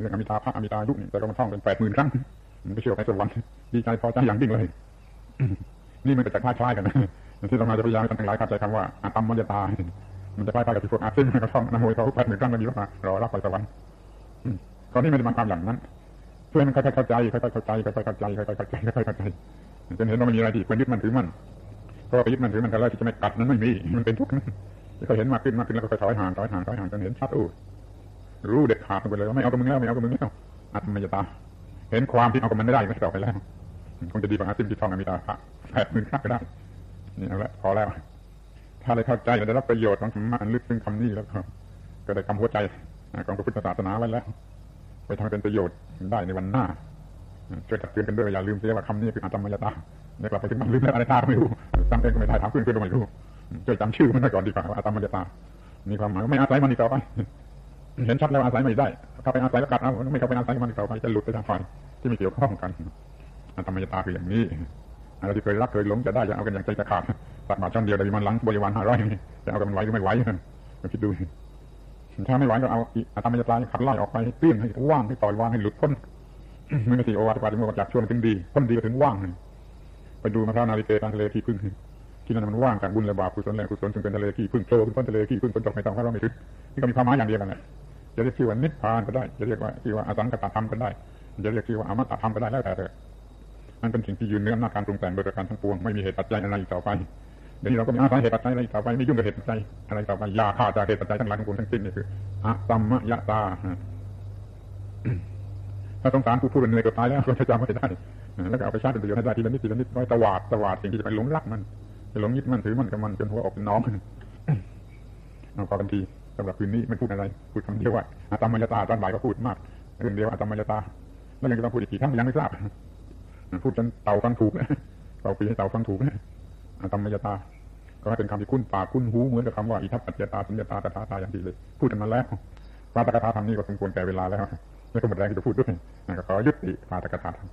เรื่องอมิตาพระอมิตายุนี่แต่เรามาท่องเป็นแปดหมื่นครั้ง มันก็เชื่อไปสวรรค์ดีใจพอใจอย่างยิ่งเลย นี่มันก็จะคล้ายๆกันนะที่เรามาจะพยายามทั้งหลายเข้าใจคำว่าอาตมมัญญตายมันจะคล้ายๆกับที่พวกอาซิมมันก็ท่องนโมเขาแปหมื่นครั้งมันมีว่ารอรับไปสวรรค์ตอนนี้ไม่ได้มาความอย่างนั้น เพื่อมันค่อยๆเข้าใจค่อยๆเข้าใจค่อยๆเข้าใจค่อยๆเข้าใจค่อยๆเข้าใจจนเห็นว่ามันมีอะไรที่เป็นยึดมันถือมันเพราะไปยึดมันถือมันแต่ละที่จะไม่กัดนั้นไม่มีมันเป็นทุกข์ก็เห็นมากขึ้นมากขึ้นแล้วก็ถอยห่างถอยห่างถอยห่างจนเห็นชัดอู้รู้เด็ดขาดไปเลยว่าไม่เอากับมึงแล้วไม่เอากับมึงแล้วอาตมยตา เห็นความที่เอากับมันไม่ได้ไม่ต่อไปแล้วคงจะดีกว่าซิมที่ท่องอมิตาพระแปดหมื่นครั้งก็ได้ นี่เอาละพอแล้ว ถ้าได้เข้าใจและได้รับประโยชน์ของธรรมะอันลึกซึ้งคำนี้แล้วก็ก็ได้กำหัวใจของพระพุทธศาสนาไว้แล้ว ไปทำเป็นประโยชน์ได้ในวันหน้าช่วยตักเตือนกันด้วยอย่าลืมเสียว่าคำนี้คืออาตมยตาเดี๋ยวกลับไปถึงมันลืมแล้วอะไรตาไม่รู้ตั้งเองก็ไม่ได้ถามเพื่อนเพื่อนก็ไม่รู้ช่วยจำชื่อมันไว้ก่อนดีกว่าอาตมยตามีความหมายไม่อาศัยมันอีกต่อไป เห็นชัดแล้วอาศัยไม่ได้ถ้าไปอาศัยแล้วกัดเอาไม่เข้าไปอาศัยมันอีกต่อไปจะหลุดไปทางฝ่ายที่ไม่เกี่ยวข้องกันอาตมยตาคืออย่างนี้อะไรที่เคยรักเคยหลงจะได้จะเอากันอย่างใจจะขาดตัดบาตรช่อนเดียวเลยมันหลังบริวารห้าร้อยจะเอากันไหวหรือไม่ไหวลองคิดดูถ้าไม่ไหวก็เอาอาตมยตาขัดไล่ออกไปให้เปลี่ยนให้ว่างให้ปล่อยวางให้หลุดพ้นมือที่โอวาทปาติโมกจากชวนถึงดีพ้นดีก็ถึงว่างไปดูมะพร้าวนาฬิกาทางทะเลที่พึ่งที่นั่นมันว่างจากบุญและบาปกุศลและกุศลจึงเป็นทะเลที่พึ่งโผล่ขึ้นพ้นทะเลที่พึ่งพ้นตกไม่ต้องคาดว่าไม่ถึงนี่ก็มีความหมายอย่างเดียวกันแหละ จะเรียกชื่อว่านิพพานก็ได้ จะเรียกว่าชื่อว่าอสังกตธรรมก็ได้ จะเรียกชื่อว่าอมตะธรรมก็ได้แล้วแต่เถอะมันเป็นสิ่งที่ยืนเนื้อหน้าการปรุงแต่งโดยการทั้งปวงไม่มีเหตุปัจจัยอะไรอีกต่อไปเดี๋ยวนี้เราก็มีอาศัยเหตุปัจจัยอะไรต่อไปไม่ยุ่งกับเหตุปัจจัยอะไรต่อไปยาฆ่าจากเหตุปัจจัยทั้งหลายทั้งปวงทั้งสิ้นนี่คืออะตัมมยตาถ้าสงสารผู้พูดเป็นเหนื่อยกับตายแล้วก็จะจำไม่ได้แล้วก็เอาไปใช้เป็นประโยชน์ให้ได้ทีละนิดทีละนิดไว้ตวาดตวาดสิ่งที่จะไปหลงรักมันไปหลงยึดมันถือมันกับมันจนหัวออกเป็นน้องเอาพอกันที สำหรับคืนนี้ไม่พูดอะไรพูดคำเดียวว่าอาตมมยตาตอนบ่ายก็พูดมากเรื่องเดียวอาตมมยตาแล้วยังจะต้องพูดอีกกี่ครั้งยังไม่ทราบพูดจนเต่าฟังถูกเต่าปีให้เต่าฟังถูกอาตมมยตา ก็ให้เป็นคำที่คุ้นปากคุ้นหูเหมือนกับคำว่าอิทัปปัจจตาสัญญาตาตถาตาอย่างที่เลยพูดกันมาแล้วปาตกถาธรรมนี้ก็สมควรแก่เวลาแล้วไม่ต้องหมดแรงที่จะพูดด้วยก็ขอยุติปาตกถาธรรม